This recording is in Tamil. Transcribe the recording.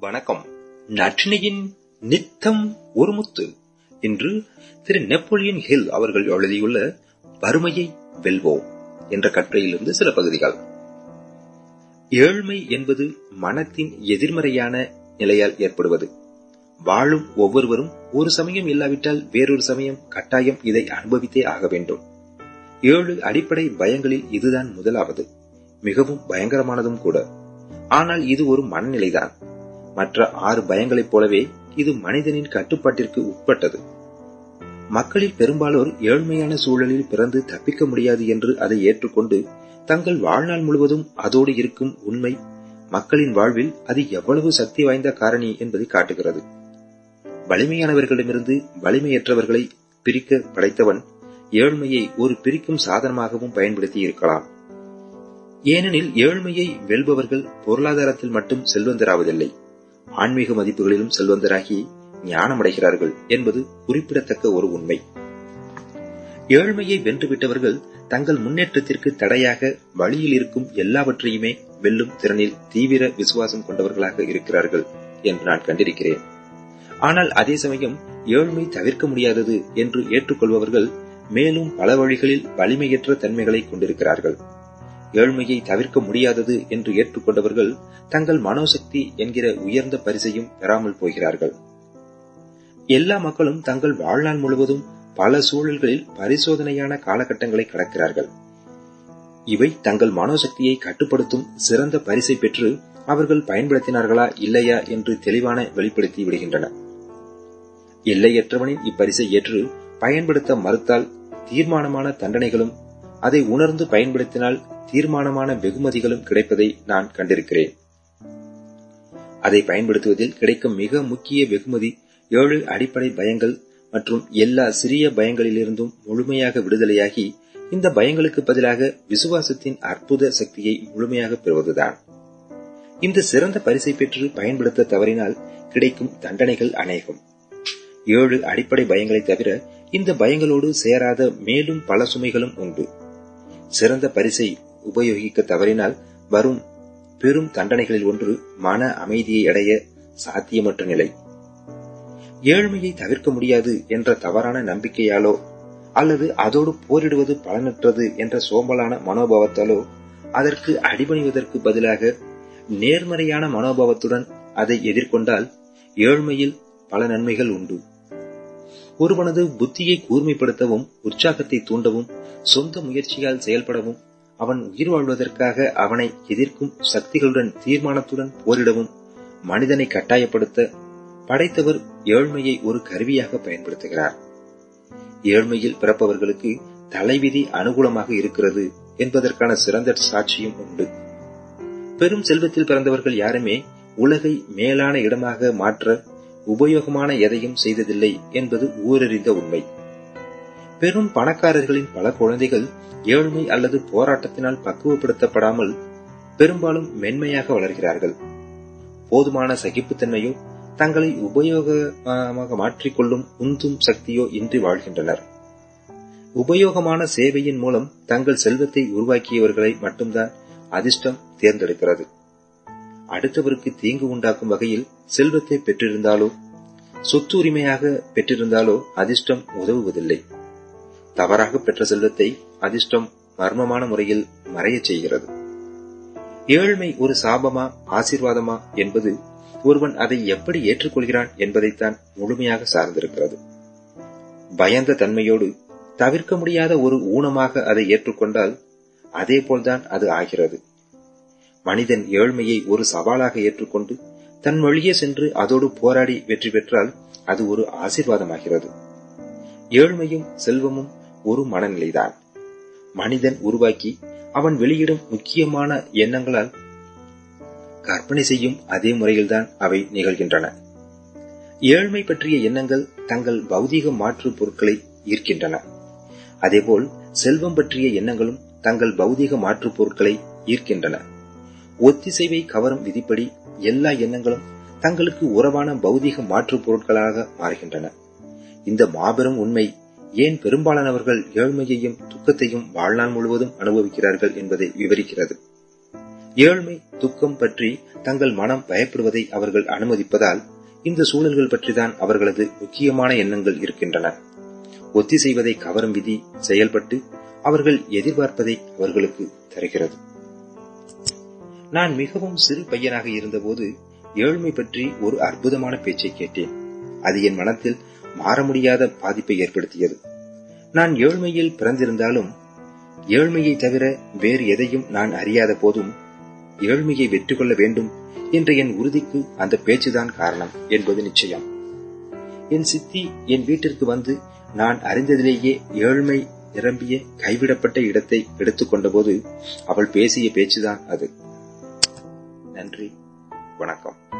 வணக்கம். நற்றினையின் நித்தம் ஒரு முத்து. இன்று திரு நெப்போலியன் ஹில் அவர்கள் எழுதியுள்ள வறுமையை வெல்வோம் என்ற கட்டுரையிலிருந்து சில பகுதிகள். ஏழ்மை என்பது மனத்தின் எதிர்மறையான நிலையால் ஏற்படுவது. வாழும் ஒவ்வொருவரும் ஒரு சமயம் இல்லாவிட்டால் வேறொரு சமயம் கட்டாயம் இதை அனுபவித்தே ஆக வேண்டும். ஏழு அடிப்படை பயங்களில் இதுதான் முதலாவது. மிகவும் பயங்கரமானதும் கூட. ஆனால் இது ஒரு மனநிலைதான். மற்ற ஆறு பயங்களைப் போலவே இது மனிதனின் கட்டுப்பாட்டிற்கு உட்பட்டது. மக்களில் பெரும்பாலோர் ஏழ்மையான சூழலில் பிறந்து தப்பிக்க முடியாது என்று அதை ஏற்றுக்கொண்டு தங்கள் வாழ்நாள் முழுவதும் அதோடு இருக்கும் உண்மை மக்களின் வாழ்வில் அது எவ்வளவு சக்தி வாய்ந்த காரணி என்பதை காட்டுகிறது. வலிமையானவர்களிடமிருந்து வலிமையற்றவர்களை பிரிக்க படைத்தவன் ஏழ்மையை ஒரு பிரிக்கும் சாதனமாகவும் பயன்படுத்தி இருக்கலாம். ஏனெனில் ஏழ்மையை வெல்பவர்கள் பொருளாதாரத்தில் மட்டும் செல்வந்தராவதில்லை. ஆன்மீக மதிப்புகளிலும் செல்வந்தராகி ஞானமடைகிறார்கள் என்பது குறிப்பிடத்தக்க ஒரு உண்மை. ஏழ்மையை வென்றுவிட்டவர்கள் தங்கள் முன்னேற்றத்திற்கு தடையாக வழியில் இருக்கும் எல்லாவற்றையுமே வெல்லும் திறனில் தீவிர விசுவாசம் கொண்டவர்களாக இருக்கிறார்கள் என்று நான் கண்டிருக்கிறேன். ஆனால் அதே சமயம் ஏழ்மை தவிர்க்க முடியாதது என்று ஏற்றுக்கொள்பவர்கள் மேலும் பல வழிகளில் வலிமையற்ற தன்மைகளை கொண்டிருக்கிறார்கள். ஏழ்மையை தவிர்க்க முடியாதது என்று ஏற்றுக்கொண்டவர்கள் தங்கள் மனோசக்தி என்கிற உயர்ந்த பரிசையும் பெறாமல் போகிறார்கள். எல்லா மக்களும் தங்கள் வாழ்நாள் முழுவதும் பல சூழல்களில் பரிசோதனையான காலகட்டங்களை கடக்கிறார்கள். இவை தங்கள் மனோசக்தியை கட்டுப்படுத்தும் சிறந்த பரிசை பெற்று அவர்கள் பயன்படுத்தினார்களா இல்லையா என்று தெளிவான வெளிப்படுத்தி விடுகின்றன. எல்லையற்றவனின் இப்பரிசை ஏற்று பயன்படுத்த மறுத்தால் தீர்மானமான தண்டனைகளும் அதை உணர்ந்து பயன்படுத்தினால் தீர்மானமான வெகுமதிகளும் கிடைப்பதை நான் கண்டிருக்கிறேன். அதை பயன்படுத்துவதில் கிடைக்கும் மிக முக்கிய வெகுமதி ஏழு அடிப்படை பயங்கள் மற்றும் எல்லா சிறிய பயங்களிலிருந்தும் முழுமையாக விடுதலையாகி இந்த பயங்களுக்கு பதிலாக விசுவாசத்தின் அற்புத சக்தியை முழுமையாக பெறுவதுதான். இந்த சிறந்த பரிசை பெற்று பயன்படுத்த தவறினால் கிடைக்கும் தண்டனைகள் அநேகம். ஏழு அடிப்படை பயங்களை தவிர இந்த பயங்களோடு சேராத மேலும் பல சுமைகளும் உண்டு. சிறந்த பரிசை உபயோகிக்க தவறினால் வரும் பெரும் தண்டனைகளில் ஒன்று மன அமைதியை அடைய சாத்தியமற்ற நிலை. ஏழ்மையை தவிர்க்க முடியாது என்ற தவறான நம்பிக்கையாலோ அல்லது அதோடு போரிடுவது பலனற்றது என்ற சோம்பலான மனோபாவத்தாலோ அதற்கு அடிபணிவதற்கு பதிலாக நேர்மறையான மனோபாவத்துடன் அதை எதிர்கொண்டால் ஏழ்மையில் பல நன்மைகள் உண்டு. ஒருவனது புத்தியை கூர்மைப்படுத்தவும் உற்சாகத்தை தூண்டவும் சொந்த முயற்சியால் செயல்படவும் அவன் உயிர் வாழ்வதற்காக அவனை எதிர்க்கும் சக்திகளுடன் தீர்மானத்துடன் போரிடவும் மனிதனை கட்டாயப்படுத்த படைத்தவர் ஏழ்மையை ஒரு கருவியாக பயன்படுத்துகிறார். ஏழ்மையில் பிறப்பவர்களுக்கு தலைவிதி அனுகூலமாக இருக்கிறது என்பதற்கான சிறந்த சாட்சியும் உண்டு. பெரும் செல்வத்தில் பிறந்தவர்கள் யாருமே உலகை மேலான இடமாக மாற்ற உபயோகமான எதையும் செய்ததில்லை என்பது ஊரறிந்த உண்மை. பெரும் பணக்காரர்களின் பல குழந்தைகள் ஏழ்மை அல்லது போராட்டத்தினால் பக்குவப்படுத்தப்படாமல் பெரும்பாலும் மென்மையாக வளர்கிறார்கள். போதுமான சகிப்புத்தன்மையோ தங்களை உபயோகமாக மாற்றிக்கொள்ளும் உந்தும் சக்தியோ இன்றி வாழ்கின்றனர். உபயோகமான சேவையின் மூலம் தங்கள் செல்வத்தை உருவாக்கியவர்களை மட்டும்தான் அதிர்ஷ்டம் தேர்ந்தெடுக்கிறது. அடுத்தவருக்கு தீங்கு உண்டாக்கும் வகையில் செல்வத்தை பெற்றிருந்தாலோ சொத்து உரிமையாக பெற்றிருந்தாலோ அதிர்ஷ்டம் உதவுவதில்லை. தவறாக பெற்ற செல்வத்தை அதிர்ஷ்டம் மர்மமான முறையில் மறையச் செய்கிறது. ஏழ்மை ஒரு சாபமா ஆசீர்வாதமா என்பது ஒருவன் அதை எப்படி ஏற்றுக்கொள்கிறான் என்பதைத்தான் முழுமையாக சார்ந்திருக்கிறது. பயந்த தன்மையோடு தவிர்க்க முடியாத ஒரு ஊனமாக அதை ஏற்றுக்கொண்டால் அதே போல்தான் அது ஆகிறது. மனிதன் ஏழ்மையை ஒரு சவாலாக ஏற்றுக்கொண்டு தன் வழியே சென்று அதோடு போராடி வெற்றி பெற்றால் அது ஒரு ஆசீர்வாதமாகிறது. ஏழ்மையும் செல்வமும் ஒரு மனநிலைதான். மனிதன் உருவாக்கி அவன் வெளியிடும் முக்கியமான எண்ணங்களால் கற்பனை செய்யும் அதே முறையில்தான் அவை நிகழ்கின்றன. ஏழ்மை பற்றிய எண்ணங்கள் தங்கள் பௌதீக மாற்று பொருட்களை ஈர்க்கின்றன. அதேபோல் செல்வம் பற்றிய எண்ணங்களும் தங்கள் பௌதீக மாற்று பொருட்களை ஈர்க்கின்றன. ஒத்திசைவை கவரும் விதிப்படி எல்லா எண்ணங்களும் தங்களுக்கு உறவான பௌதீக மாற்று பொருட்களாக மாறுகின்றன. இந்த மாபெரும் உண்மை ஏன் பெரும்பாலானவர்கள் ஏழ்மையையும் துக்கத்தையும் வாழ்நாள் முழுவதும் அனுபவிக்கிறார்கள் என்பதை விவரிக்கிறது. ஏழ்மை துக்கம் பற்றி தங்கள் மனம் பயப்படுவதை அவர்கள் அனுமதிப்பதால் இந்த சூழல்கள் பற்றிதான் அவர்களது முக்கியமான எண்ணங்கள் இருக்கின்றன. ஒத்திசைவதை கவரும் விதி செயல்பட்டு அவர்கள் எதிர்பார்ப்பதை அவர்களுக்கு தருகிறது. நான் மிகவும் சிறு பையனாக இருந்தபோது ஏழ்மை பற்றி ஒரு அற்புதமான பேச்சை கேட்டேன். அது என் மனத்தில் மாற முடியாத பாதிப்பை ஏற்படுத்தியது. நான் ஏழ்மையில் பிறந்திருந்தாலும் ஏழ்மையை தவிர வேறு எதையும் நான் அறியாத போதும் ஏழ்மையை வெற்றி கொள்ள வேண்டும் என்ற என் உறுதிக்கு அந்த பேச்சுதான் காரணம் என்பது நிச்சயம். என் சித்தி என் வீட்டிற்கு வந்து நான் அறிந்ததிலேயே ஏழ்மை நிரம்பிய கைவிடப்பட்ட இடத்தை எடுத்துக்கொண்ட போது அவள் பேசிய பேச்சுதான் அது. நன்றி. வணக்கம்.